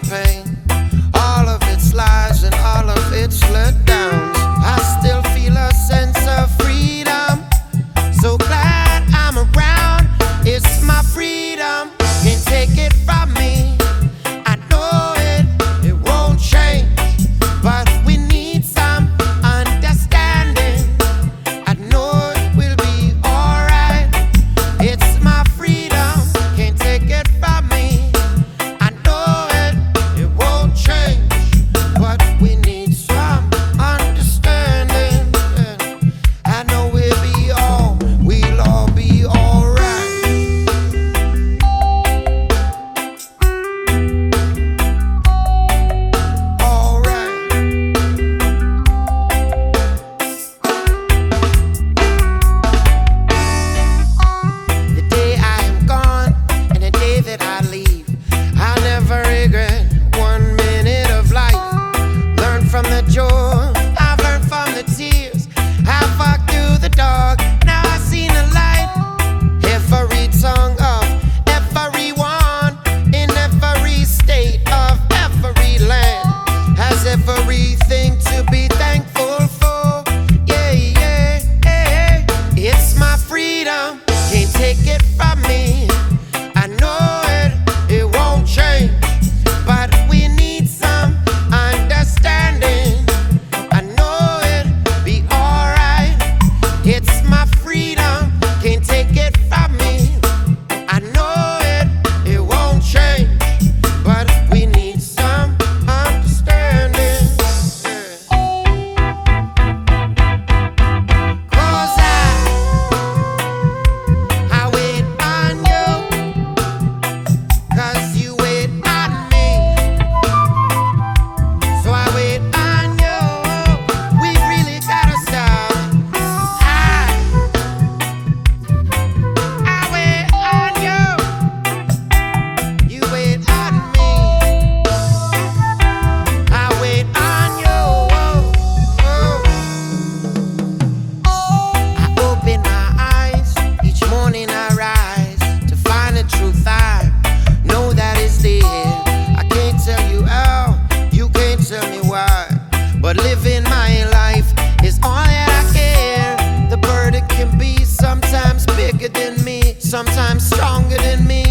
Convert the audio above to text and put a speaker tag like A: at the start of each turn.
A: pain. my life is all that I care. The burden can be sometimes bigger than me, sometimes stronger than me.